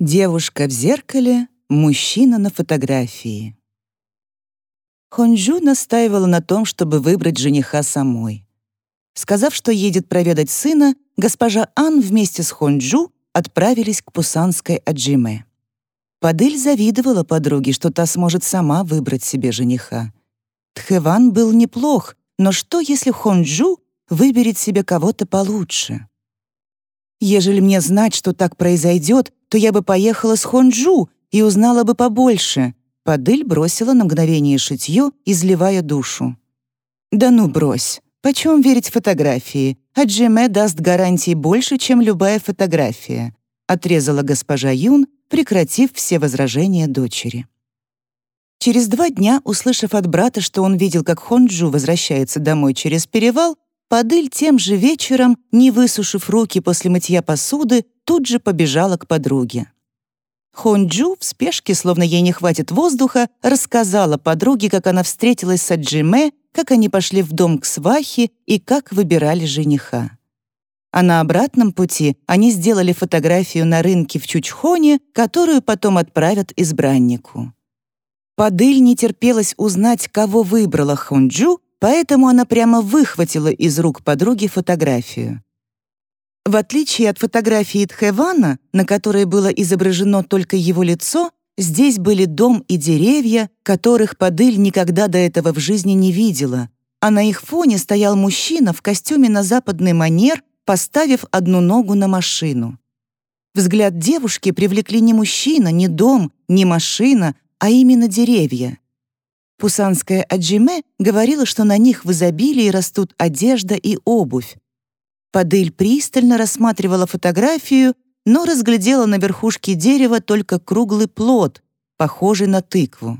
Девушка в зеркале, мужчина на фотографии. Хонджу настаивала на том, чтобы выбрать жениха самой. Сказав, что едет проведать сына, госпожа Ан вместе с Хонджу отправились к пусанской Аджиме. Падыль завидовала подруге, что та сможет сама выбрать себе жениха. Тхэван был неплох, но что, если Хонджу выберет себе кого-то получше? Ежели мне знать, что так произойдет, то я бы поехала с Хонджу и узнала бы побольше. Падыль бросила на мгновение шитье, изливая душу. «Да ну брось. Почем верить фотографии? А Джеме даст гарантии больше, чем любая фотография», отрезала госпожа Юн, прекратив все возражения дочери. Через два дня, услышав от брата, что он видел, как Хонджу возвращается домой через перевал, Падыль тем же вечером, не высушив руки после мытья посуды, тут же побежала к подруге. Хонджу в спешке, словно ей не хватит воздуха, рассказала подруге, как она встретилась с Аджиме, как они пошли в дом к свахе и как выбирали жениха. А на обратном пути они сделали фотографию на рынке в Чучхоне, которую потом отправят избраннику. Падыль не терпелось узнать, кого выбрала Хонджу, поэтому она прямо выхватила из рук подруги фотографию. В отличие от фотографии Тхэвана, на которой было изображено только его лицо, здесь были дом и деревья, которых Падыль никогда до этого в жизни не видела, а на их фоне стоял мужчина в костюме на западный манер, поставив одну ногу на машину. Взгляд девушки привлекли не мужчина, не дом, не машина, а именно деревья. Пусанская Аджиме говорила, что на них в изобилии растут одежда и обувь. Падыль пристально рассматривала фотографию, но разглядела на верхушке дерева только круглый плод, похожий на тыкву.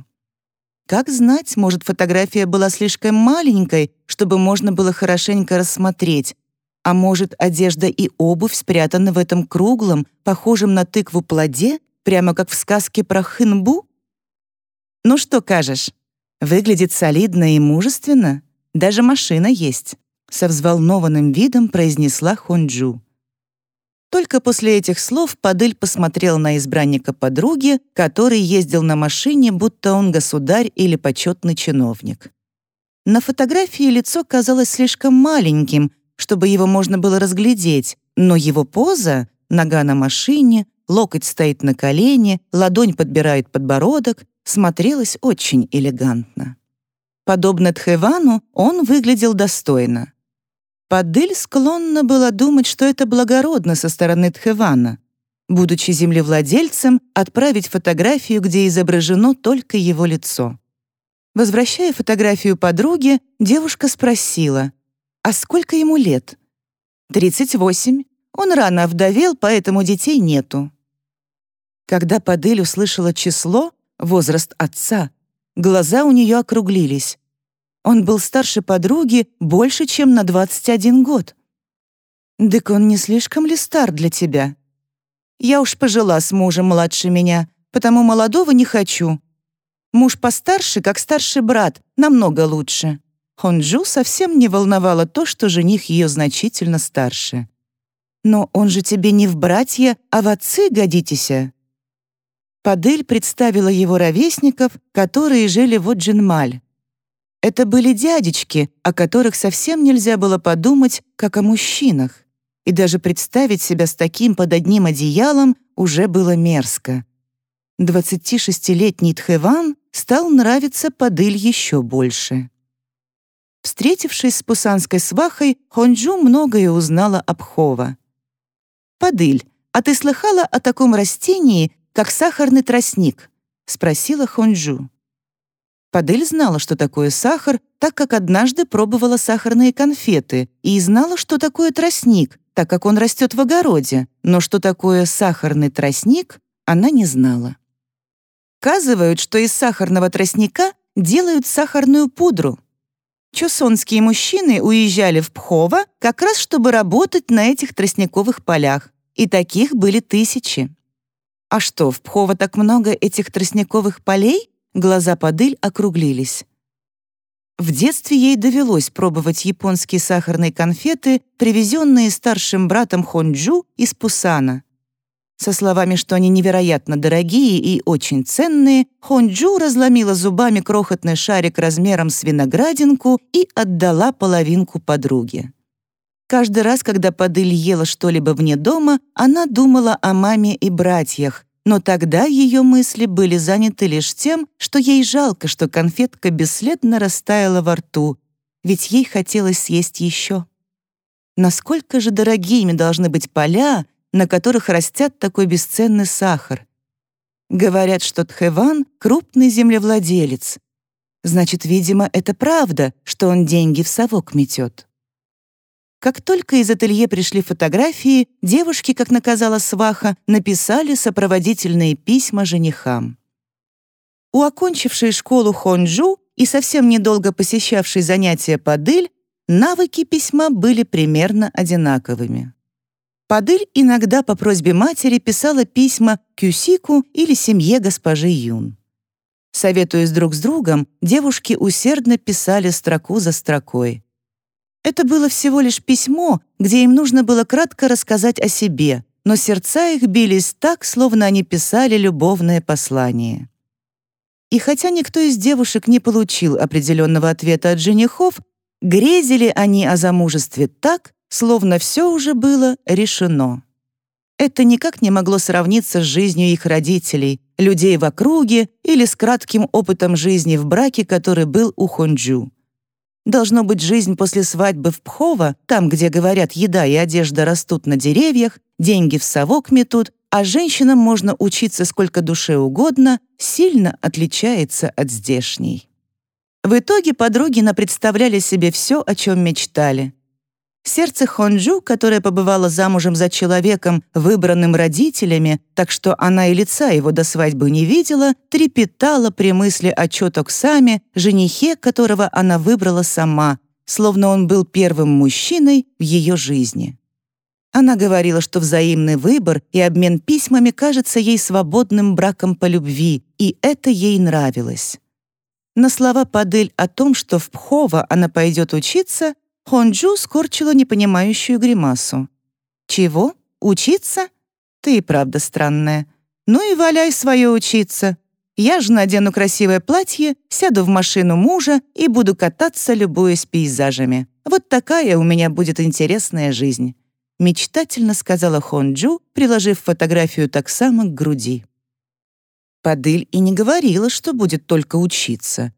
Как знать, может, фотография была слишком маленькой, чтобы можно было хорошенько рассмотреть, а может, одежда и обувь спрятаны в этом круглом, похожем на тыкву плоде, прямо как в сказке про Хынбу? «Ну что кажешь?» Выглядит солидно и мужественно. Даже машина есть», — со взволнованным видом произнесла Хонджу. Только после этих слов Падыль посмотрел на избранника подруги, который ездил на машине, будто он государь или почетный чиновник. На фотографии лицо казалось слишком маленьким, чтобы его можно было разглядеть, но его поза — нога на машине, локоть стоит на колене, ладонь подбирает подбородок, смотрелась очень элегантно. Подобно Тхэвану, он выглядел достойно. Падыль склонна была думать, что это благородно со стороны Тхэвана, будучи землевладельцем, отправить фотографию, где изображено только его лицо. Возвращая фотографию подруге, девушка спросила, «А сколько ему лет?» «Тридцать восемь. Он рано овдовел, поэтому детей нету». Когда Падыль услышала число, возраст отца, глаза у нее округлились. Он был старше подруги больше, чем на 21 год. «Дык он не слишком ли стар для тебя?» «Я уж пожила с мужем младше меня, потому молодого не хочу. Муж постарше, как старший брат, намного лучше». Хонджу совсем не волновало то, что жених ее значительно старше. «Но он же тебе не в братья, а в отцы годитеся». Падель представила его ровесников, которые жили в Оджинмаль. Это были дядечки, о которых совсем нельзя было подумать, как о мужчинах. И даже представить себя с таким под одним одеялом уже было мерзко. 26-летний Тхэван стал нравиться Падыль еще больше. Встретившись с пусанской свахой, Хонджу многое узнала об Хова. «Падыль, а ты слыхала о таком растении, как сахарный тростник?» — спросила Хонджу. Падель знала, что такое сахар, так как однажды пробовала сахарные конфеты, и знала, что такое тростник, так как он растет в огороде, но что такое сахарный тростник, она не знала. Казывают, что из сахарного тростника делают сахарную пудру. Чусонские мужчины уезжали в Пхово как раз, чтобы работать на этих тростниковых полях, и таких были тысячи. «А что, в Пхово так много этих тростниковых полей?» Глаза Падыль округлились. В детстве ей довелось пробовать японские сахарные конфеты, привезенные старшим братом Хонджу из Пусана. Со словами, что они невероятно дорогие и очень ценные, Хонджу разломила зубами крохотный шарик размером с виноградинку и отдала половинку подруге. Каждый раз, когда Падыль ела что-либо вне дома, она думала о маме и братьях, но тогда ее мысли были заняты лишь тем, что ей жалко, что конфетка бесследно растаяла во рту, ведь ей хотелось съесть еще. Насколько же дорогими должны быть поля, на которых растет такой бесценный сахар. Говорят, что Тхэван — крупный землевладелец. Значит, видимо, это правда, что он деньги в совок метет. Как только из ателье пришли фотографии, девушки, как наказала сваха, написали сопроводительные письма женихам. У окончившей школу Хонджу и совсем недолго посещавшей занятия по дыль, навыки письма были примерно одинаковыми. Падыль иногда по просьбе матери писала письма Кюсику или семье госпожи Юн. Советуясь друг с другом, девушки усердно писали строку за строкой. Это было всего лишь письмо, где им нужно было кратко рассказать о себе, но сердца их бились так, словно они писали любовное послание. И хотя никто из девушек не получил определенного ответа от женихов, грезили они о замужестве так, словно все уже было решено. Это никак не могло сравниться с жизнью их родителей, людей в округе или с кратким опытом жизни в браке, который был у Хонджу. Должно быть, жизнь после свадьбы в Пхово, там, где, говорят, еда и одежда растут на деревьях, деньги в совок метут, а женщинам можно учиться сколько душе угодно, сильно отличается от здешней. В итоге подруги напредставляли себе все, о чем мечтали. Сердце Хонджу, которая побывала замужем за человеком, выбранным родителями, так что она и лица его до свадьбы не видела, трепетало при мысли о Чотоксаме, женихе, которого она выбрала сама, словно он был первым мужчиной в ее жизни. Она говорила, что взаимный выбор и обмен письмами кажется ей свободным браком по любви, и это ей нравилось. На слова Падель о том, что в Пхово она пойдет учиться, Хонджу скорчила непонимающую гримасу. «Чего? Учиться? Ты и правда странная. Ну и валяй свое учиться. Я же надену красивое платье, сяду в машину мужа и буду кататься, любуясь пейзажами. Вот такая у меня будет интересная жизнь», — мечтательно сказала Хонджу, приложив фотографию так само к груди. Падыль и не говорила, что будет только учиться.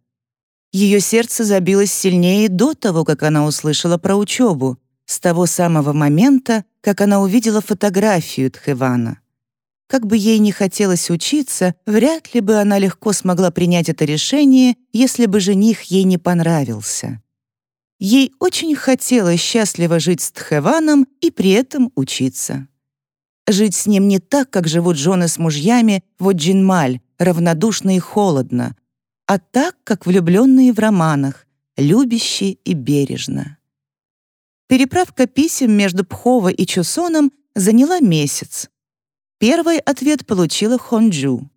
Ее сердце забилось сильнее до того, как она услышала про учебу, с того самого момента, как она увидела фотографию Тхевана. Как бы ей не хотелось учиться, вряд ли бы она легко смогла принять это решение, если бы жених ей не понравился. Ей очень хотелось счастливо жить с Тхеваном и при этом учиться. Жить с ним не так, как живут жены с мужьями в Оджинмаль, равнодушно и холодно, а так, как влюбленные в романах, любящие и бережно. Переправка писем между Пхово и Чусоном заняла месяц. Первый ответ получила Хонджу.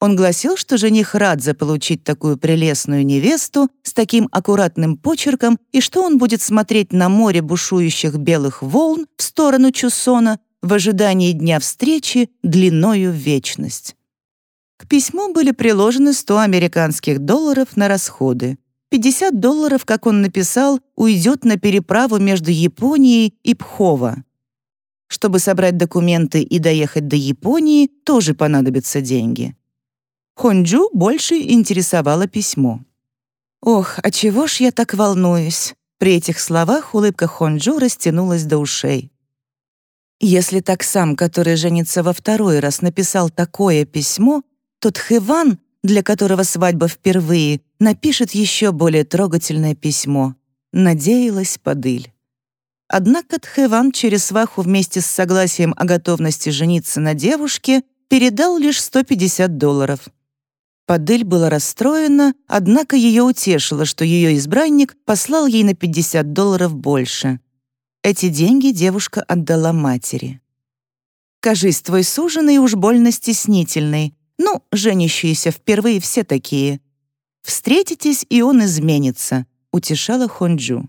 Он гласил, что жених рад заполучить такую прелестную невесту с таким аккуратным почерком и что он будет смотреть на море бушующих белых волн в сторону Чусона в ожидании дня встречи длиною в вечность. К письму были приложены 100 американских долларов на расходы. 50 долларов, как он написал, уйдет на переправу между Японией и Пхово. Чтобы собрать документы и доехать до Японии, тоже понадобятся деньги. Хонджу больше интересовало письмо. «Ох, а чего ж я так волнуюсь?» При этих словах улыбка Хонджу растянулась до ушей. Если так сам, который женится во второй раз, написал такое письмо, то Тхэван, для которого свадьба впервые, напишет еще более трогательное письмо. Надеялась Падыль. Однако Тхэван через сваху вместе с согласием о готовности жениться на девушке передал лишь 150 долларов. Падыль была расстроена, однако ее утешило, что ее избранник послал ей на 50 долларов больше. Эти деньги девушка отдала матери. «Кажись, твой суженый уж больно стеснительный», ну, женящиеся впервые все такие. Встретитесь, и он изменится, утешала Хонджу.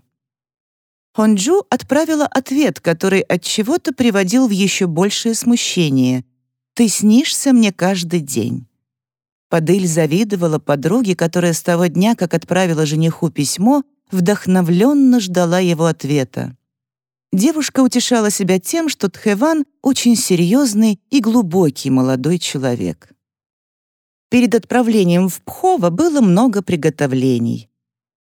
Хонджу отправила ответ, который от чего-то приводил в еще большее смущение. Ты снишься мне каждый день». Падыль завидовала подруге, которая с того дня, как отправила жениху письмо, вдохновленно ждала его ответа. Девушка утешала себя тем, что Тхеван очень серьезный и глубокий молодой человек. Перед отправлением в Пхово было много приготовлений.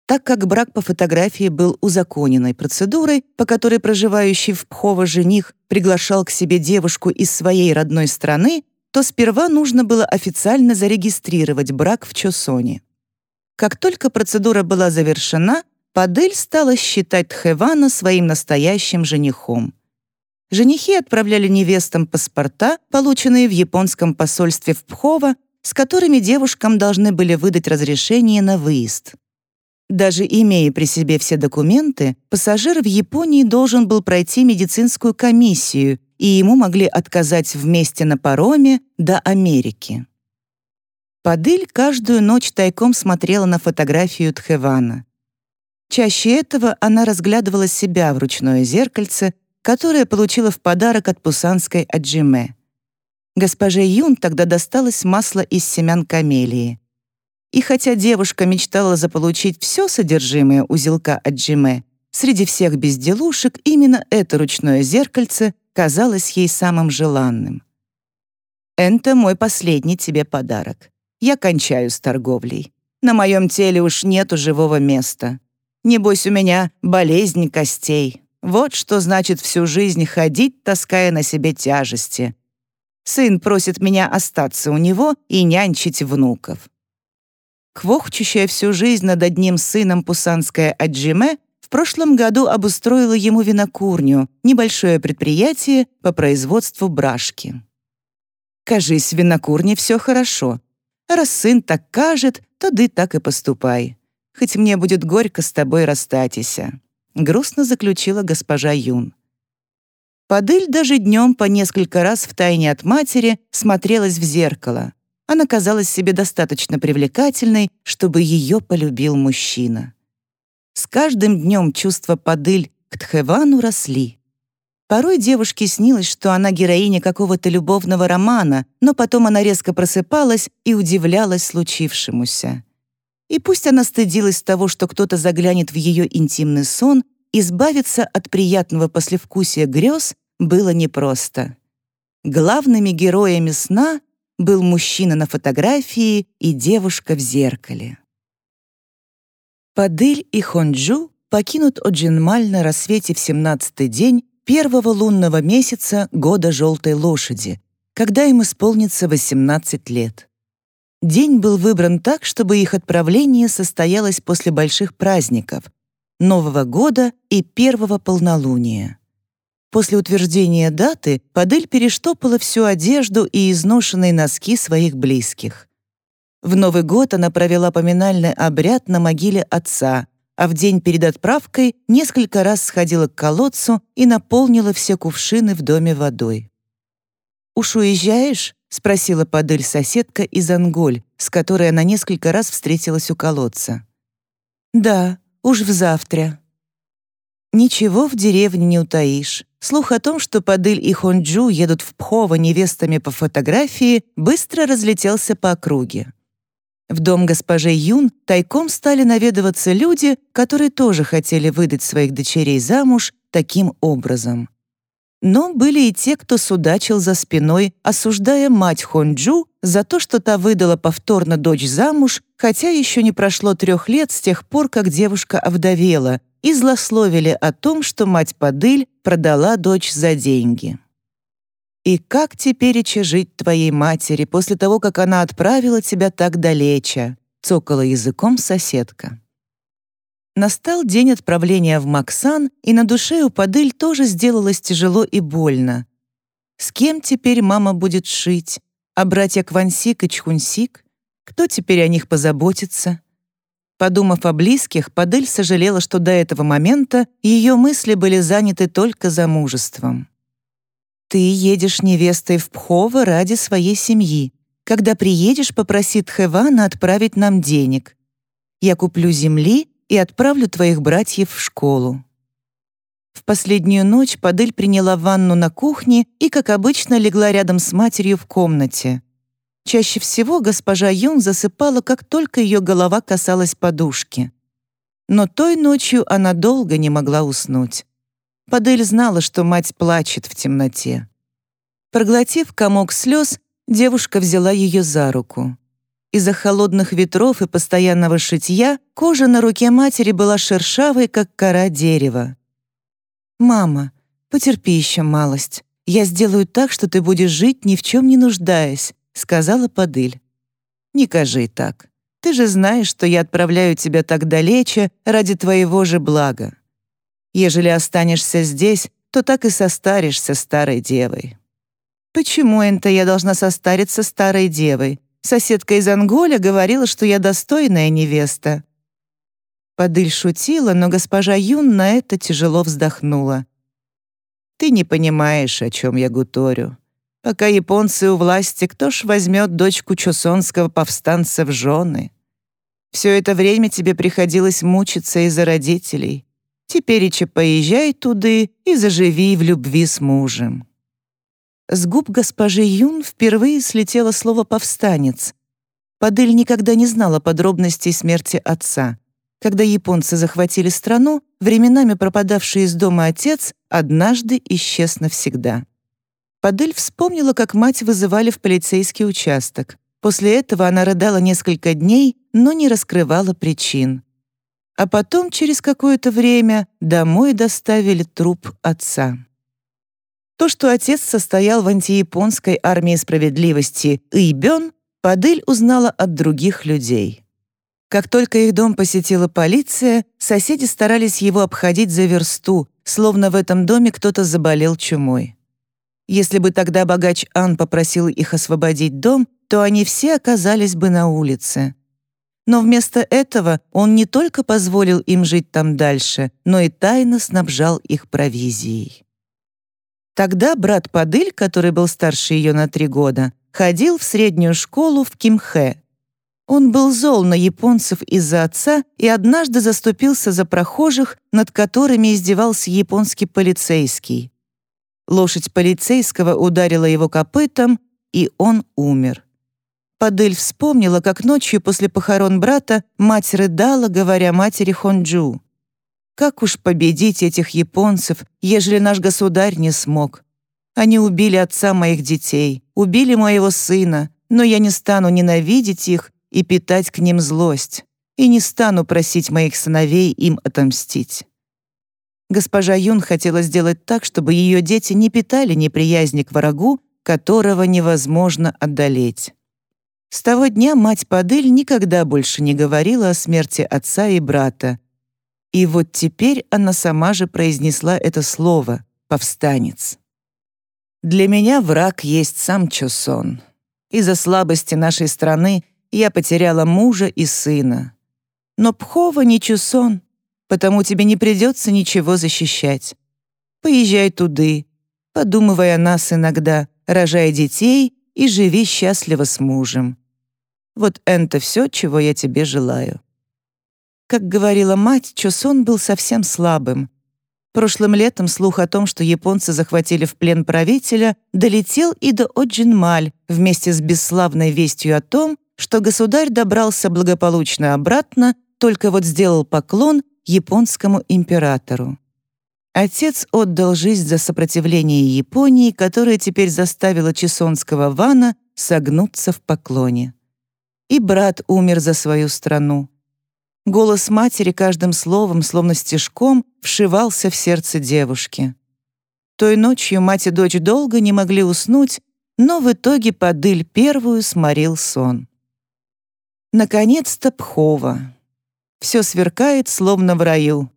Так как брак по фотографии был узаконенной процедурой, по которой проживающий в Пхово жених приглашал к себе девушку из своей родной страны, то сперва нужно было официально зарегистрировать брак в Чосоне. Как только процедура была завершена, Падель стала считать Тхевана своим настоящим женихом. Женихи отправляли невестам паспорта, полученные в японском посольстве в Пхово, с которыми девушкам должны были выдать разрешение на выезд. Даже имея при себе все документы, пассажир в Японии должен был пройти медицинскую комиссию, и ему могли отказать вместе на пароме до Америки. Падыль каждую ночь тайком смотрела на фотографию Тхевана. Чаще этого она разглядывала себя в ручное зеркальце, которое получила в подарок от пусанской Аджиме. Госпоже Юн тогда досталось масло из семян камелии. И хотя девушка мечтала заполучить все содержимое узелка Аджиме, среди всех безделушек именно это ручное зеркальце казалось ей самым желанным. «Это мой последний тебе подарок. Я кончаю с торговлей. На моем теле уж нету живого места. Небось, у меня болезнь костей. Вот что значит всю жизнь ходить, таская на себе тяжести. Сын просит меня остаться у него и нянчить внуков. Квохчущая всю жизнь над одним сыном пусанская Аджиме в прошлом году обустроила ему винокурню, небольшое предприятие по производству брашки. Кажись, в винокурне все хорошо. Раз сын так кажет, то ты так и поступай. Хоть мне будет горько с тобой расстатися», — грустно заключила госпожа Юн. Падыль даже днем по несколько раз в тайне от матери смотрелась в зеркало она казалась себе достаточно привлекательной, чтобы ее полюбил мужчина. С каждым днем чувства Падыль к Тхевану росли. Порой девушке снилось, что она героиня какого-то любовного романа, но потом она резко просыпалась и удивлялась случившемуся. И пусть она стыдилась того, что кто-то заглянет в ее интимный сон, избавиться от приятного послевкусия грез было непросто. Главными героями сна был мужчина на фотографии и девушка в зеркале. Падыль и Хонджу покинут Оджинмаль на рассвете в 17-й день первого лунного месяца года желтой лошади, когда им исполнится 18 лет. День был выбран так, чтобы их отправление состоялось после больших праздников — Нового года и первого полнолуния. После утверждения даты Падель перештопала всю одежду и изношенные носки своих близких. В Новый год она провела поминальный обряд на могиле отца, а в день перед отправкой несколько раз сходила к колодцу и наполнила все кувшины в доме водой. «Уж уезжаешь?» — спросила Падель соседка из Анголь, с которой она несколько раз встретилась у колодца. «Да, уж в завтра». Ничего в деревне не утаишь. Слух о том, что Падыль и Хонджу едут в Пхово невестами по фотографии, быстро разлетелся по округе. В дом госпожи Юн тайком стали наведываться люди, которые тоже хотели выдать своих дочерей замуж таким образом. Но были и те, кто судачил за спиной, осуждая мать Хонджу за то, что та выдала повторно дочь замуж, хотя еще не прошло трех лет с тех пор, как девушка овдовела, и злословили о том, что мать Падыль продала дочь за деньги. «И как теперь жить твоей матери после того, как она отправила тебя так далече?» — цокала языком соседка. Настал день отправления в Максан, и на душе у Падыль тоже сделалось тяжело и больно. С кем теперь мама будет шить? А братья Квансик и Чхунсик? Кто теперь о них позаботится? Подумав о близких, Падель сожалела, что до этого момента ее мысли были заняты только замужеством. «Ты едешь невестой в Пхово ради своей семьи. Когда приедешь, попроси Тхевана отправить нам денег. Я куплю земли и отправлю твоих братьев в школу». В последнюю ночь Падыль приняла ванну на кухне и, как обычно, легла рядом с матерью в комнате. Чаще всего госпожа Юн засыпала, как только ее голова касалась подушки. Но той ночью она долго не могла уснуть. Падель знала, что мать плачет в темноте. Проглотив комок слез, девушка взяла ее за руку. Из-за холодных ветров и постоянного шитья кожа на руке матери была шершавой, как кора дерева. «Мама, потерпи еще малость. Я сделаю так, что ты будешь жить, ни в чем не нуждаясь», — сказала Падыль. «Не кажи так. Ты же знаешь, что я отправляю тебя так далече ради твоего же блага. Ежели останешься здесь, то так и состаришься старой девой». «Почему это я должна состариться старой девой? Соседка из Анголя говорила, что я достойная невеста». Падыль шутила, но госпожа Юн на это тяжело вздохнула. «Ты не понимаешь, о чем я гуторю. Пока японцы у власти, кто ж возьмет дочку чусонского повстанца в жены? Все это время тебе приходилось мучиться из-за родителей. Теперь и поезжай туды и заживи в любви с мужем». С губ госпожи Юн впервые слетело слово «повстанец». Падыль никогда не знала подробностей смерти отца. Когда японцы захватили страну, временами пропадавший из дома отец однажды исчез навсегда. Падыль вспомнила, как мать вызывали в полицейский участок. После этого она рыдала несколько дней, но не раскрывала причин. А потом, через какое-то время, домой доставили труп отца. То, что отец состоял в антияпонской армии справедливости Ибён, Падыль узнала от других людей. Как только их дом посетила полиция, соседи старались его обходить за версту, словно в этом доме кто-то заболел чумой. Если бы тогда богач Ан попросил их освободить дом, то они все оказались бы на улице. Но вместо этого он не только позволил им жить там дальше, но и тайно снабжал их провизией. Тогда брат Падыль, который был старше ее на три года, ходил в среднюю школу в Кимхэ. Он был зол на японцев из-за отца и однажды заступился за прохожих, над которыми издевался японский полицейский. Лошадь полицейского ударила его копытом, и он умер. Падыль вспомнила, как ночью после похорон брата мать рыдала, говоря матери Хонджу. Как уж победить этих японцев, ежели наш государь не смог? Они убили отца моих детей, убили моего сына, но я не стану ненавидеть их и питать к ним злость, и не стану просить моих сыновей им отомстить». Госпожа Юн хотела сделать так, чтобы ее дети не питали неприязни к врагу, которого невозможно одолеть. С того дня мать Падель никогда больше не говорила о смерти отца и брата, и вот теперь она сама же произнесла это слово «повстанец». «Для меня враг есть сам Чосон. Из-за слабости нашей страны я потеряла мужа и сына. Но Пхова не Чусон, потому тебе не придется ничего защищать. Поезжай туды, подумывай о нас иногда, рожай детей и живи счастливо с мужем. Вот это все, чего я тебе желаю. Как говорила мать, Чосон был совсем слабым. Прошлым летом слух о том, что японцы захватили в плен правителя, долетел и до Оджинмаль вместе с бесславной вестью о том, что государь добрался благополучно обратно, только вот сделал поклон японскому императору. Отец отдал жизнь за сопротивление Японии, которая теперь заставила чесонского вана согнуться в поклоне. И брат умер за свою страну. Голос матери каждым словом, словно стежком, вшивался в сердце девушки. Той ночью мать и дочь долго не могли уснуть, но в итоге подыль первую сморил сон. Наконец-то Пхова. Все сверкает, словно в раю.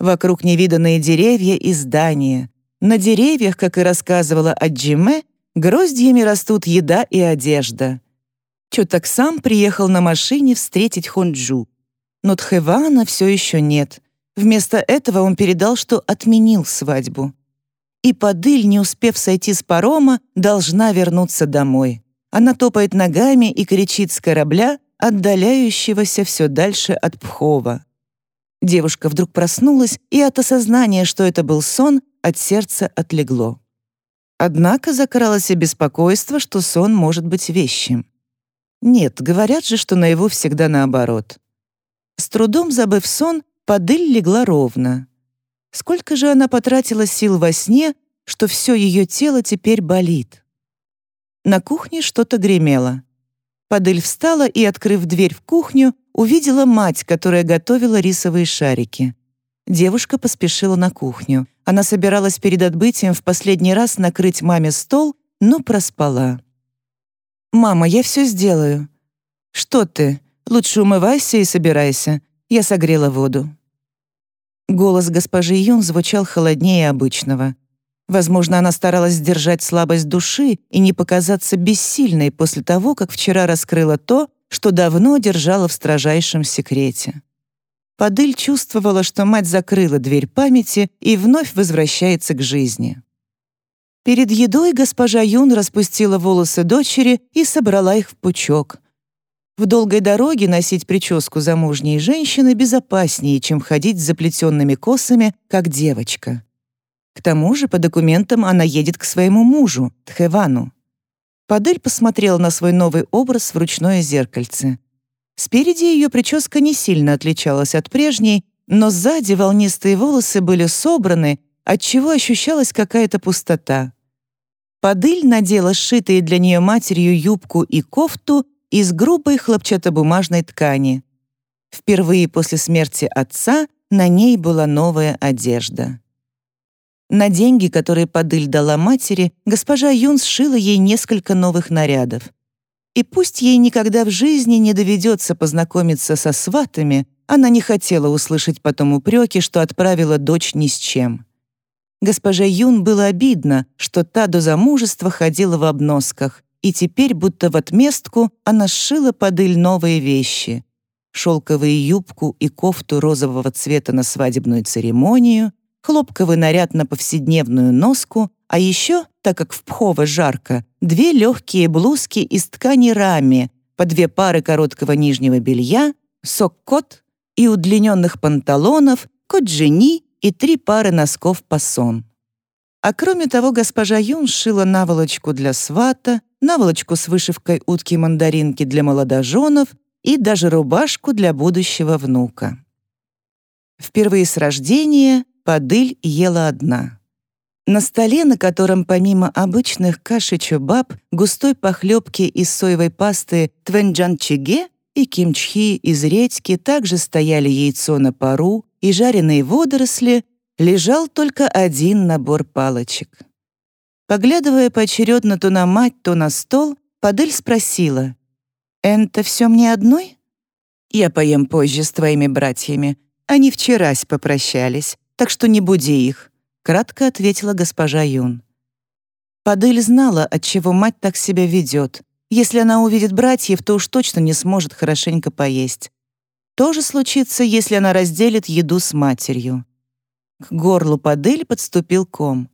Вокруг невиданные деревья и здания. На деревьях, как и рассказывала Аджиме, гроздьями растут еда и одежда. Чутак сам приехал на машине встретить Хонджу но Тхэвана все еще нет. Вместо этого он передал, что отменил свадьбу. И Падыль, не успев сойти с парома, должна вернуться домой. Она топает ногами и кричит с корабля, отдаляющегося все дальше от Пхова. Девушка вдруг проснулась, и от осознания, что это был сон, от сердца отлегло. Однако закралось и беспокойство, что сон может быть вещим. Нет, говорят же, что наяву всегда наоборот. С трудом забыв сон, подыль легла ровно. Сколько же она потратила сил во сне, что все ее тело теперь болит. На кухне что-то гремело. Падыль встала и, открыв дверь в кухню, увидела мать, которая готовила рисовые шарики. Девушка поспешила на кухню. Она собиралась перед отбытием в последний раз накрыть маме стол, но проспала. «Мама, я все сделаю». «Что ты? Лучше умывайся и собирайся. Я согрела воду». Голос госпожи Юн звучал холоднее обычного. Возможно, она старалась сдержать слабость души и не показаться бессильной после того, как вчера раскрыла то, что давно держала в строжайшем секрете. Падыль чувствовала, что мать закрыла дверь памяти и вновь возвращается к жизни. Перед едой госпожа Юн распустила волосы дочери и собрала их в пучок. В долгой дороге носить прическу замужней женщины безопаснее, чем ходить с заплетенными косами, как девочка. К тому же, по документам она едет к своему мужу, Тхевану. Падель посмотрела на свой новый образ в ручное зеркальце. Спереди ее прическа не сильно отличалась от прежней, но сзади волнистые волосы были собраны, отчего ощущалась какая-то пустота. Падыль надела сшитые для нее матерью юбку и кофту из грубой хлопчатобумажной ткани. Впервые после смерти отца на ней была новая одежда. На деньги, которые Падыль дала матери, госпожа Юн сшила ей несколько новых нарядов. И пусть ей никогда в жизни не доведется познакомиться со сватами, она не хотела услышать потом упреки, что отправила дочь ни с чем. Госпоже Юн было обидно, что та до замужества ходила в обносках, и теперь, будто в отместку, она сшила под Иль новые вещи. Шелковую юбку и кофту розового цвета на свадебную церемонию, хлопковый наряд на повседневную носку, а еще, так как в Пхово жарко, две легкие блузки из ткани рами, по две пары короткого нижнего белья, сок-кот и удлиненных панталонов, коджени и три пары носков пасон. А кроме того, госпожа Юн сшила наволочку для свата, наволочку с вышивкой утки-мандаринки для молодоженов и даже рубашку для будущего внука. Впервые с рождения Падыль ела одна. На столе, на котором помимо обычных каш и чубаб, густой похлебки из соевой пасты твенджанчиге и кимчхи из редьки также стояли яйцо на пару и жареные водоросли, лежал только один набор палочек. Поглядывая поочередно то на мать, то на стол, Падыль спросила, «Это все мне одной?» «Я поем позже с твоими братьями. Они вчерась попрощались так что не буди их», — кратко ответила госпожа Юн. Падель знала, от чего мать так себя ведет. Если она увидит братьев, то уж точно не сможет хорошенько поесть. То же случится, если она разделит еду с матерью. К горлу Падель подступил ком.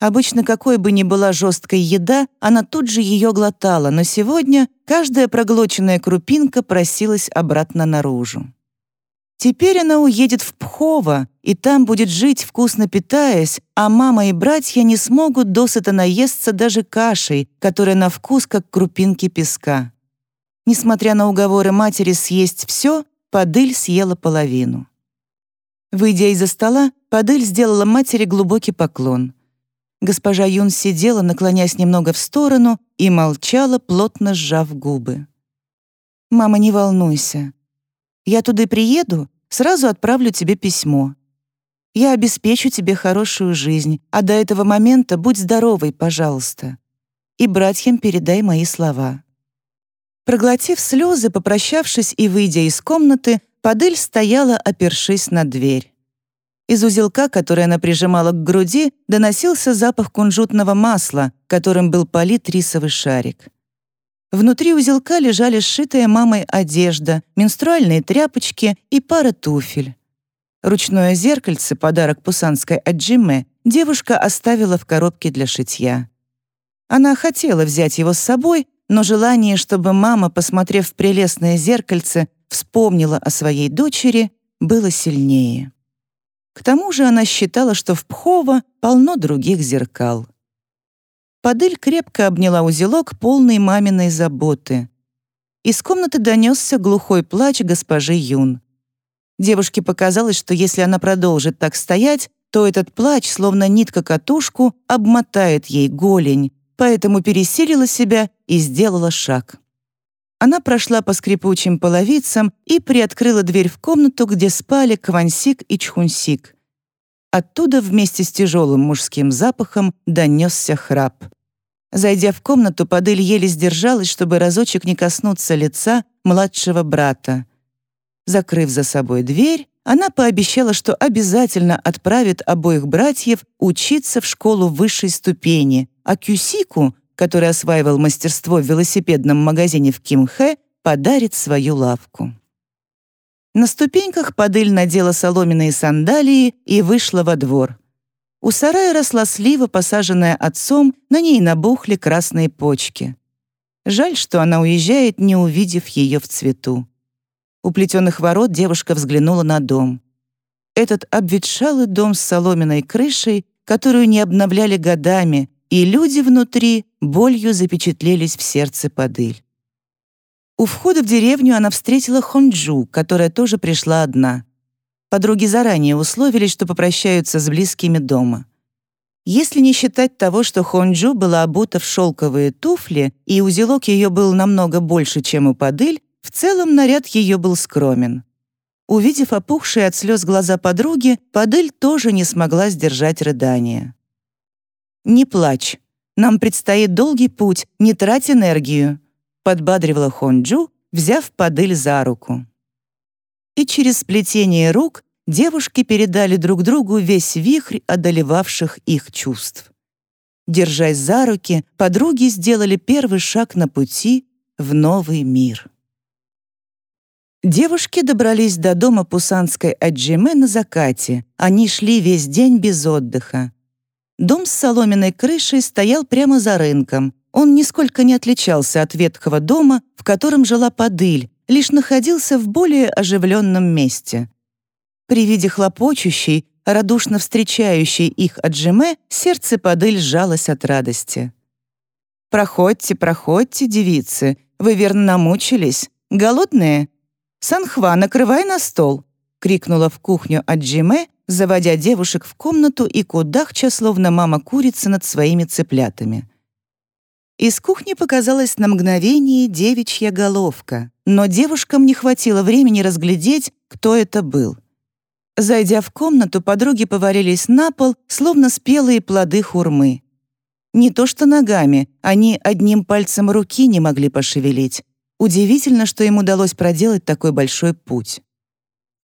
Обычно какой бы ни была жесткая еда, она тут же ее глотала, но сегодня каждая проглоченная крупинка просилась обратно наружу. Теперь она уедет в Пхово, и там будет жить, вкусно питаясь, а мама и братья не смогут досыта наесться даже кашей, которая на вкус как крупинки песка. Несмотря на уговоры матери съесть все, Падыль съела половину. Выйдя из-за стола, Падыль сделала матери глубокий поклон. Госпожа Юн сидела, наклоняясь немного в сторону, и молчала, плотно сжав губы. «Мама, не волнуйся. Я туда приеду, сразу отправлю тебе письмо. Я обеспечу тебе хорошую жизнь, а до этого момента будь здоровой, пожалуйста. И братьям передай мои слова». Проглотив слезы, попрощавшись и выйдя из комнаты, Падель стояла, опершись на дверь. Из узелка, который она прижимала к груди, доносился запах кунжутного масла, которым был полит рисовый шарик. Внутри узелка лежали сшитая мамой одежда, менструальные тряпочки и пара туфель. Ручное зеркальце, подарок пусанской Аджиме, девушка оставила в коробке для шитья. Она хотела взять его с собой, но желание, чтобы мама, посмотрев прелестное зеркальце, вспомнила о своей дочери, было сильнее. К тому же она считала, что в Пхово полно других зеркал. Падыль крепко обняла узелок, полный маминой заботы. Из комнаты донесся глухой плач госпожи Юн. Девушке показалось, что если она продолжит так стоять, то этот плач, словно нитка катушку, обмотает ей голень, поэтому пересилила себя и сделала шаг. Она прошла по скрипучим половицам и приоткрыла дверь в комнату, где спали Квансик и Чхунсик. Оттуда вместе с тяжелым мужским запахом донесся храп. Зайдя в комнату, Падыль еле сдержалась, чтобы разочек не коснуться лица младшего брата. Закрыв за собой дверь, она пообещала, что обязательно отправит обоих братьев учиться в школу высшей ступени, а Кюсику, который осваивал мастерство в велосипедном магазине в Кимхэ, подарит свою лавку. На ступеньках Падыль надела соломенные сандалии и вышла во двор. У сарая росла слива, посаженная отцом, на ней набухли красные почки. Жаль, что она уезжает, не увидев ее в цвету. У плетеных ворот девушка взглянула на дом. Этот обветшалый дом с соломенной крышей, которую не обновляли годами, и люди внутри болью запечатлелись в сердце Падыль. У входа в деревню она встретила Хонджу, которая тоже пришла одна. Подруги заранее условились, что попрощаются с близкими дома. Если не считать того, что Хонджу была обута в шелковые туфли, и узелок ее был намного больше, чем у Падыль, в целом наряд ее был скромен. Увидев опухшие от слез глаза подруги, Падель тоже не смогла сдержать рыдания. «Не плачь. Нам предстоит долгий путь, не трать энергию», подбадривала Хонджу, взяв Падель за руку. И через сплетение рук девушки передали друг другу весь вихрь одолевавших их чувств. Держась за руки, подруги сделали первый шаг на пути в новый мир. Девушки добрались до дома пусанской Аджиме на закате. Они шли весь день без отдыха. Дом с соломенной крышей стоял прямо за рынком. Он нисколько не отличался от ветхого дома, в котором жила Падыль, лишь находился в более оживленном месте. При виде хлопочущей, радушно встречающей их Аджиме, сердце Падыль сжалось от радости. «Проходьте, проходьте, девицы, вы верно намучились. Голодные? «Санхва, накрывай на стол!» — крикнула в кухню Аджиме, заводя девушек в комнату и кудахча, словно мама-курица над своими цыплятами. Из кухни показалась на мгновение девичья головка, но девушкам не хватило времени разглядеть, кто это был. Зайдя в комнату, подруги повалились на пол, словно спелые плоды хурмы. Не то что ногами, они одним пальцем руки не могли пошевелить, Удивительно, что им удалось проделать такой большой путь.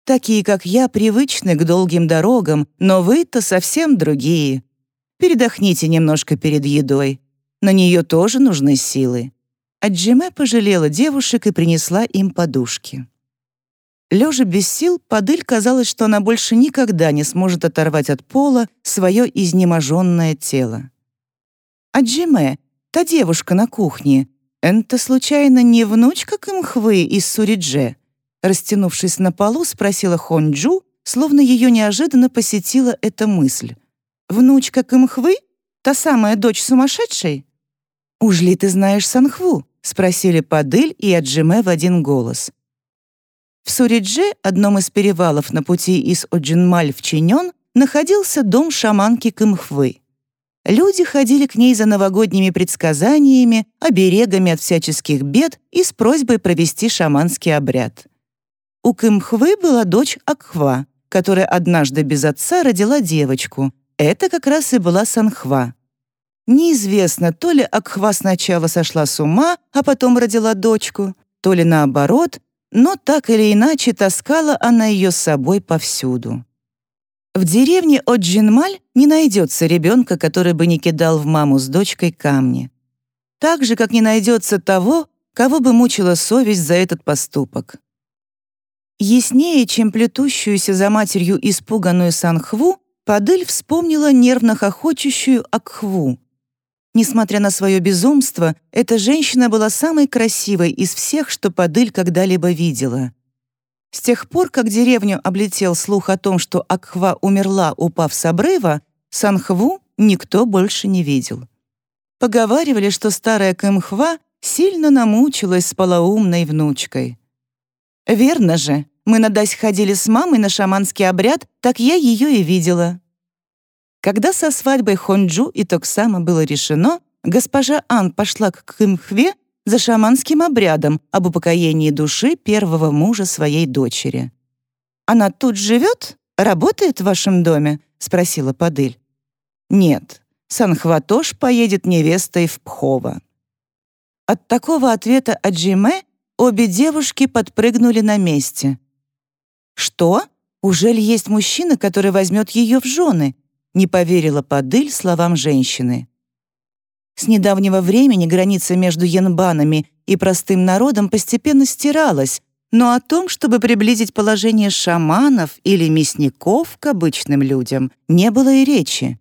Такие, как я, привычны к долгим дорогам, но вы-то совсем другие. Передохните немножко перед едой. На нее тоже нужны силы. А Джиме пожалела девушек и принесла им подушки. Лежа без сил, Падыль казалось, что она больше никогда не сможет оторвать от пола свое изнеможенное тело. А Джиме, та девушка на кухне, «Это, случайно, не внучка Кымхвы из Суридже?» Растянувшись на полу, спросила Хонджу, словно ее неожиданно посетила эта мысль. «Внучка Кымхвы? Та самая дочь сумасшедшей?» «Уж ли ты знаешь Санхву?» — спросили Падыль и Аджиме в один голос. В Суридже, одном из перевалов на пути из Оджинмаль в Чиньон, находился дом шаманки Кымхвы. Люди ходили к ней за новогодними предсказаниями, оберегами от всяческих бед и с просьбой провести шаманский обряд. У Кымхвы была дочь Акхва, которая однажды без отца родила девочку. Это как раз и была Санхва. Неизвестно, то ли Акхва сначала сошла с ума, а потом родила дочку, то ли наоборот, но так или иначе таскала она ее с собой повсюду. В деревне Оджинмаль не найдется ребенка, который бы не кидал в маму с дочкой камни. Так же, как не найдется того, кого бы мучила совесть за этот поступок. Яснее, чем плетущуюся за матерью испуганную Санхву, Падыль вспомнила нервно хохочущую Акхву. Несмотря на свое безумство, эта женщина была самой красивой из всех, что Падыль когда-либо видела. С тех пор, как деревню облетел слух о том, что Акхва умерла, упав с обрыва, Санхву никто больше не видел. Поговаривали, что старая Кымхва сильно намучилась с полоумной внучкой. «Верно же, мы на Дась ходили с мамой на шаманский обряд, так я ее и видела». Когда со свадьбой Хонджу и Токсама было решено, госпожа Ан пошла к Кымхве за шаманским обрядом об упокоении души первого мужа своей дочери. «Она тут живет? Работает в вашем доме?» — спросила Падыль. «Нет, Санхватош поедет невестой в Пхово». От такого ответа Аджиме обе девушки подпрыгнули на месте. «Что? Ужели есть мужчина, который возьмет ее в жены?» не поверила Падыль словам женщины. С недавнего времени граница между янбанами и простым народом постепенно стиралась, но о том, чтобы приблизить положение шаманов или мясников к обычным людям, не было и речи.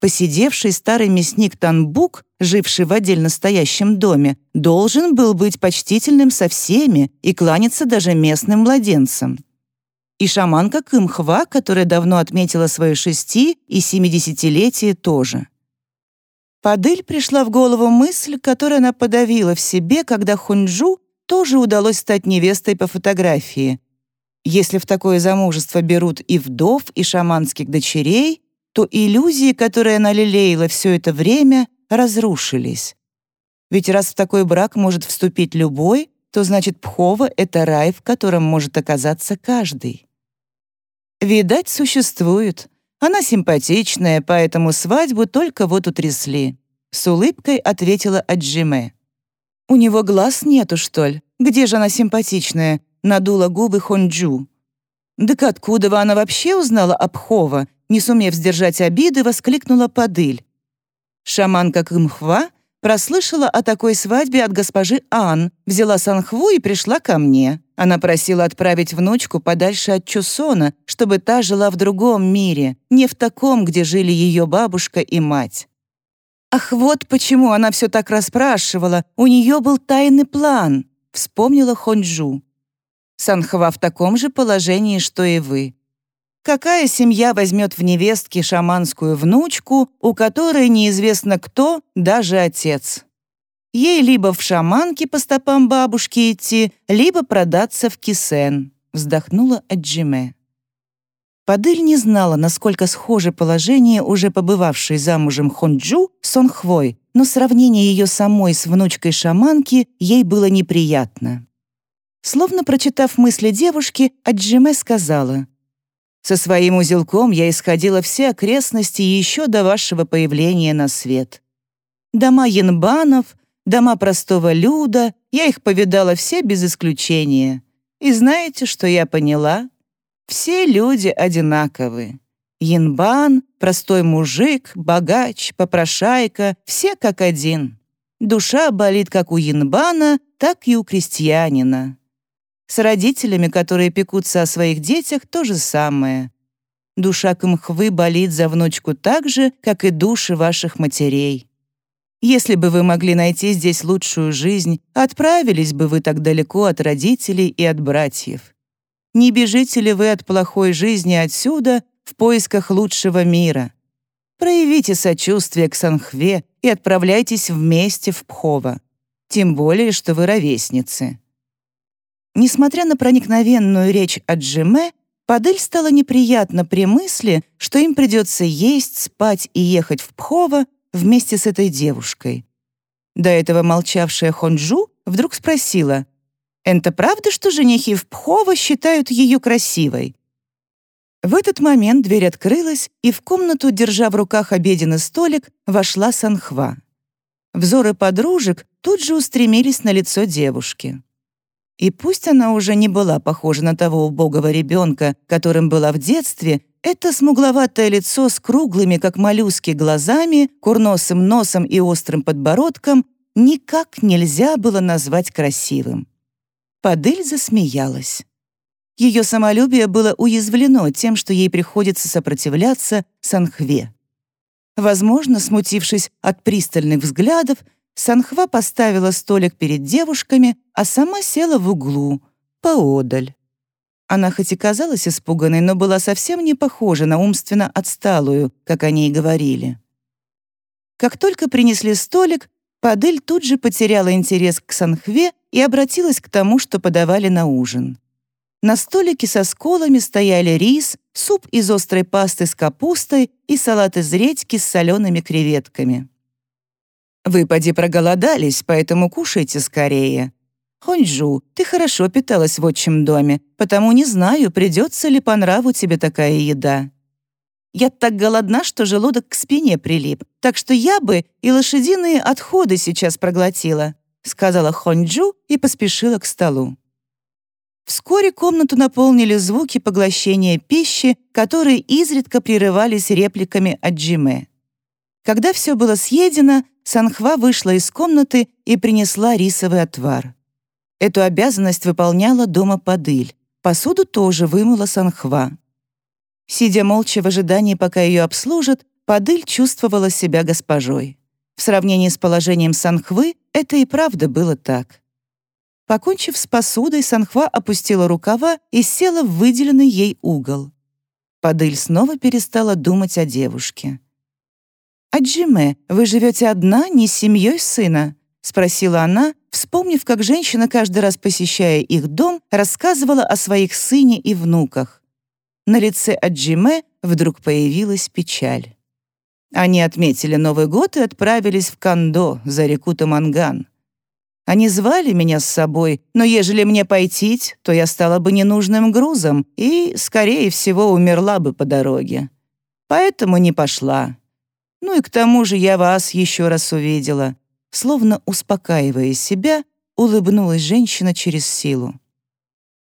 Посидевший старый мясник Танбук, живший в отдельно стоящем доме, должен был быть почтительным со всеми и кланяться даже местным младенцам. И шаманка Кымхва, которая давно отметила свое шести- и семидесятилетие, тоже. Падыль пришла в голову мысль, которую она подавила в себе, когда Хунджу тоже удалось стать невестой по фотографии. Если в такое замужество берут и вдов, и шаманских дочерей, то иллюзии, которые она лелеяла все это время, разрушились. Ведь раз в такой брак может вступить любой, то значит Пхова — это рай, в котором может оказаться каждый. Видать, существует, она симпатичная, поэтому свадьбу только вот утрясли. С улыбкой ответила Аджиме. «У него глаз нету, что ли? Где же она симпатичная?» Надула губы Хонджу. «Так откуда она вообще узнала об Хова?» Не сумев сдержать обиды, воскликнула Падыль. Шаманка Кымхва прослышала о такой свадьбе от госпожи Ан, взяла Санхву и пришла ко мне. Она просила отправить внучку подальше от Чусона, чтобы та жила в другом мире, не в таком, где жили ее бабушка и мать. «Ах, вот почему она все так расспрашивала. У нее был тайный план», — вспомнила Хонджу. «Санхва в таком же положении, что и вы. Какая семья возьмет в невестки шаманскую внучку, у которой неизвестно кто, даже отец?» Ей либо в шаманке по стопам бабушки идти, либо продаться в кисен», — вздохнула Аджиме. Падыль не знала, насколько схоже положение уже побывавшей замужем Хонджу с Онхвой, но сравнение ее самой с внучкой шаманки ей было неприятно. Словно прочитав мысли девушки, Аджиме сказала, «Со своим узелком я исходила все окрестности еще до вашего появления на свет. Дома янбанов, дома простого люда, я их повидала все без исключения. И знаете, что я поняла? Все люди одинаковы. Янбан, простой мужик, богач, попрошайка — все как один. Душа болит как у янбана, так и у крестьянина. С родителями, которые пекутся о своих детях, то же самое. Душа Камхвы болит за внучку так же, как и души ваших матерей. Если бы вы могли найти здесь лучшую жизнь, отправились бы вы так далеко от родителей и от братьев. Не бежите ли вы от плохой жизни отсюда в поисках лучшего мира? Проявите сочувствие к Санхве и отправляйтесь вместе в Пхово. Тем более, что вы ровесницы. Несмотря на проникновенную речь Аджиме, Падель стало неприятно при мысли, что им придется есть, спать и ехать в Пхово вместе с этой девушкой. До этого молчавшая Хонджу вдруг спросила, «Это правда, что женихи в Пхово считают ее красивой?» В этот момент дверь открылась, и в комнату, держа в руках обеденный столик, вошла Санхва. Взоры подружек тут же устремились на лицо девушки. И пусть она уже не была похожа на того убогого ребенка, которым была в детстве, это смугловатое лицо с круглыми, как моллюски, глазами, курносым носом и острым подбородком никак нельзя было назвать красивым. Падыль засмеялась. Ее самолюбие было уязвлено тем, что ей приходится сопротивляться Санхве. Возможно, смутившись от пристальных взглядов, Санхва поставила столик перед девушками, а сама села в углу, поодаль. Она хоть и казалась испуганной, но была совсем не похожа на умственно отсталую, как они и говорили. Как только принесли столик, Падель тут же потеряла интерес к Санхве и обратилась к тому, что подавали на ужин. На столике со сколами стояли рис, суп из острой пасты с капустой и салат из редьки с солеными креветками. «Вы, поди, проголодались, поэтому кушайте скорее. Хонджу, ты хорошо питалась в отчим доме, потому не знаю, придется ли по нраву тебе такая еда. Я так голодна, что желудок к спине прилип, так что я бы и лошадиные отходы сейчас проглотила», сказала Хонджу и поспешила к столу. Вскоре комнату наполнили звуки поглощения пищи, которые изредка прерывались репликами от Джиме. Когда все было съедено, Санхва вышла из комнаты и принесла рисовый отвар. Эту обязанность выполняла дома Падыль. Посуду тоже вымыла Санхва. Сидя молча в ожидании, пока ее обслужат, Падыль чувствовала себя госпожой. В сравнении с положением Санхвы это и правда было так. Покончив с посудой, Санхва опустила рукава и села в выделенный ей угол. Падыль снова перестала думать о девушке. «Аджиме, вы живете одна, не с семьей сына?» — спросила она, вспомнив, как женщина, каждый раз посещая их дом, рассказывала о своих сыне и внуках. На лице Аджиме вдруг появилась печаль. Они отметили Новый год и отправились в Кандо за реку Таманган. Они звали меня с собой, но ежели мне пойти, то я стала бы ненужным грузом и, скорее всего, умерла бы по дороге. Поэтому не пошла. Ну и к тому же я вас еще раз увидела. Словно успокаивая себя, улыбнулась женщина через силу.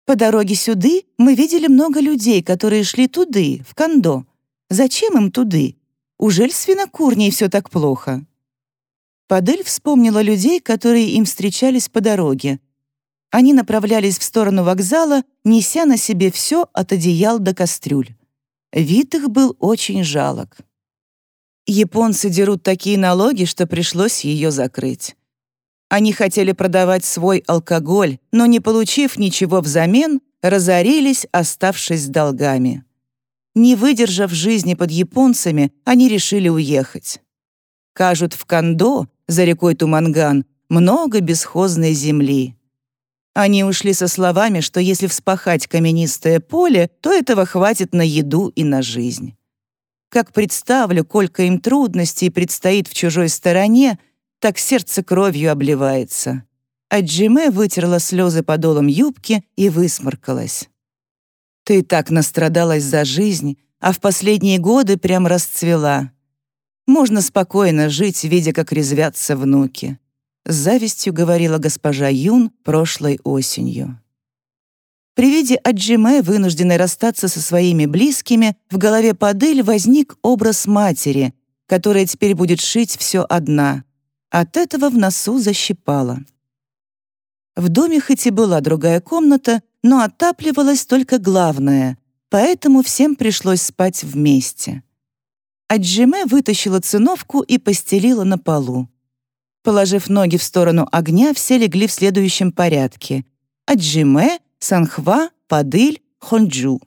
По дороге сюды мы видели много людей, которые шли туды, в Кандо. Зачем им туды? Ужель с все так плохо? Падель вспомнила людей, которые им встречались по дороге. Они направлялись в сторону вокзала, неся на себе все от одеял до кастрюль. Вид их был очень жалок. Японцы дерут такие налоги, что пришлось ее закрыть. Они хотели продавать свой алкоголь, но, не получив ничего взамен, разорились, оставшись с долгами. Не выдержав жизни под японцами, они решили уехать. Кажут, в Кандо, за рекой Туманган, много бесхозной земли. Они ушли со словами, что если вспахать каменистое поле, то этого хватит на еду и на жизнь. Как представлю, сколько им трудностей предстоит в чужой стороне, так сердце кровью обливается. А Джиме вытерла слезы подолом юбки и высморкалась. «Ты так настрадалась за жизнь, а в последние годы прям расцвела. Можно спокойно жить, видя, как резвятся внуки», — с завистью говорила госпожа Юн прошлой осенью. При виде Аджиме, вынужденной расстаться со своими близкими, в голове Падель возник образ матери, которая теперь будет шить все одна. От этого в носу защипала. В доме хоть и была другая комната, но отапливалась только главная, поэтому всем пришлось спать вместе. Аджиме вытащила циновку и постелила на полу. Положив ноги в сторону огня, все легли в следующем порядке. Аджиме, Санхва, Падыль, Хонджу.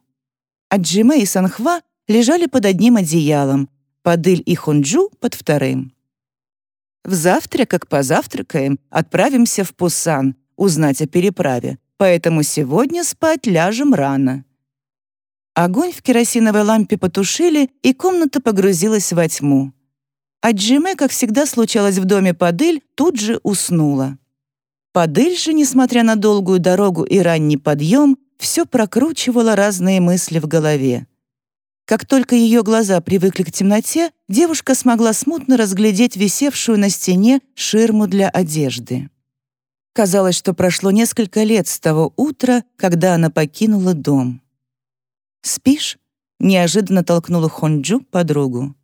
Аджиме и Санхва лежали под одним одеялом, Падыль и Хонджу — под вторым. В завтра, как позавтракаем, отправимся в Пусан, узнать о переправе, поэтому сегодня спать ляжем рано». Огонь в керосиновой лампе потушили, и комната погрузилась во тьму. А Джиме, как всегда случалось в доме Падыль, тут же уснула. Падыль же, несмотря на долгую дорогу и ранний подъем, все прокручивала разные мысли в голове. Как только ее глаза привыкли к темноте, девушка смогла смутно разглядеть висевшую на стене ширму для одежды. Казалось, что прошло несколько лет с того утра, когда она покинула дом. «Спишь?» — неожиданно толкнула Хонджу подругу.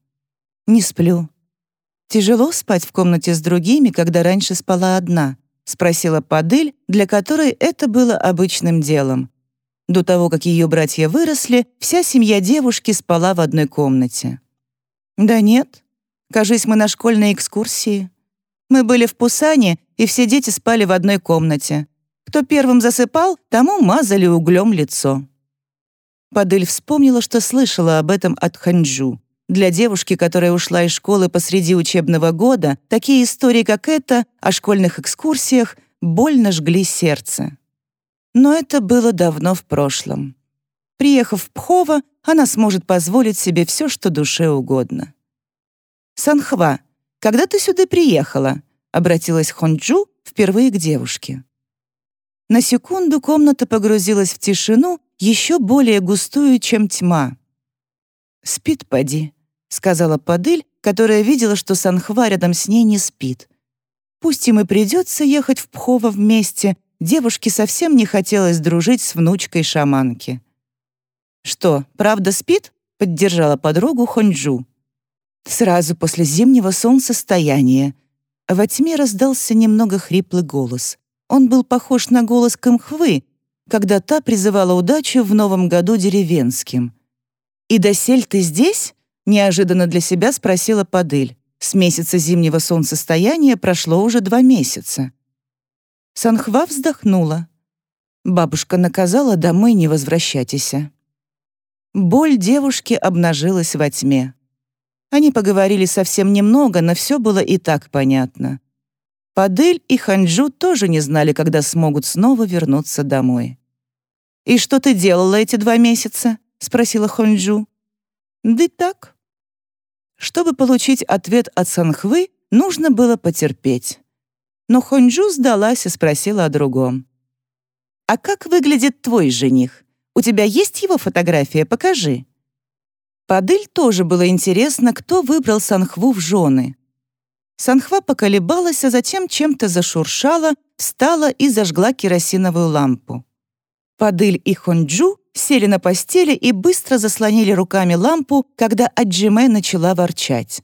«Не сплю». «Тяжело спать в комнате с другими, когда раньше спала одна?» — спросила Падыль, для которой это было обычным делом. До того, как ее братья выросли, вся семья девушки спала в одной комнате. «Да нет. Кажись, мы на школьной экскурсии. Мы были в Пусане, и все дети спали в одной комнате. Кто первым засыпал, тому мазали углем лицо». Падыль вспомнила, что слышала об этом от Ханджу. Для девушки, которая ушла из школы посреди учебного года, такие истории, как эта, о школьных экскурсиях, больно жгли сердце. Но это было давно в прошлом. Приехав в Пхово, она сможет позволить себе все, что душе угодно. «Санхва, когда ты сюда приехала?» — обратилась Хонджу впервые к девушке. На секунду комната погрузилась в тишину, еще более густую, чем тьма. «Спит, поди», — сказала Падыль, которая видела, что Санхва рядом с ней не спит. Пусть им и придется ехать в Пхово вместе, девушке совсем не хотелось дружить с внучкой шаманки. «Что, правда спит?» — поддержала подругу Хонджу. Сразу после зимнего солнцестояния во тьме раздался немного хриплый голос. Он был похож на голос Кымхвы, когда та призывала удачу в новом году деревенским. «И досель ты здесь?» — неожиданно для себя спросила Падыль. С месяца зимнего солнцестояния прошло уже два месяца. Санхва вздохнула. Бабушка наказала домой не возвращайтесь. Боль девушки обнажилась во тьме. Они поговорили совсем немного, но все было и так понятно. Падель и Ханджу тоже не знали, когда смогут снова вернуться домой. «И что ты делала эти два месяца?» — спросила Ханджу. «Да так». Чтобы получить ответ от Санхвы, нужно было потерпеть. Но Хонджу сдалась и спросила о другом. «А как выглядит твой жених? У тебя есть его фотография? Покажи». Падыль тоже было интересно, кто выбрал Санхву в жены. Санхва поколебалась, а затем чем-то зашуршала, встала и зажгла керосиновую лампу. Падыль и Хонджу сели на постели и быстро заслонили руками лампу, когда Аджиме начала ворчать.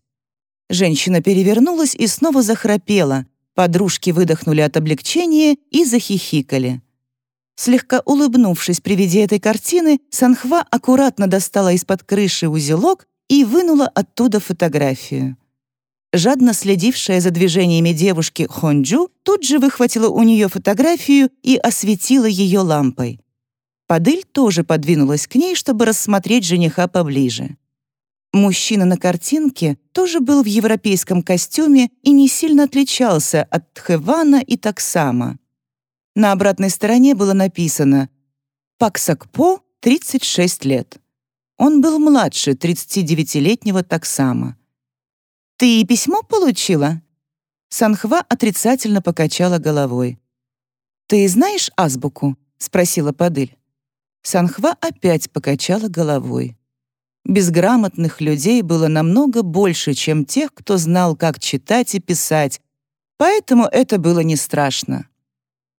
Женщина перевернулась и снова захрапела. Подружки выдохнули от облегчения и захихикали. Слегка улыбнувшись при виде этой картины, Санхва аккуратно достала из-под крыши узелок и вынула оттуда фотографию. Жадно следившая за движениями девушки Хонджу тут же выхватила у нее фотографию и осветила ее лампой. Падыль тоже подвинулась к ней, чтобы рассмотреть жениха поближе. Мужчина на картинке тоже был в европейском костюме и не сильно отличался от Тхевана и Таксама. На обратной стороне было написано «Паксакпо, 36 лет». Он был младше 39-летнего Таксама. «Ты письмо получила?» Санхва отрицательно покачала головой. «Ты знаешь азбуку?» — спросила Падыль. Санхва опять покачала головой. Безграмотных людей было намного больше, чем тех, кто знал, как читать и писать, поэтому это было не страшно.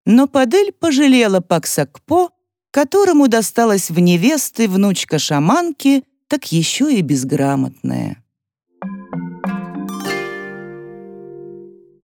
Но Падель пожалела Паксакпо, которому досталась в невесты внучка шаманки, так еще и безграмотная.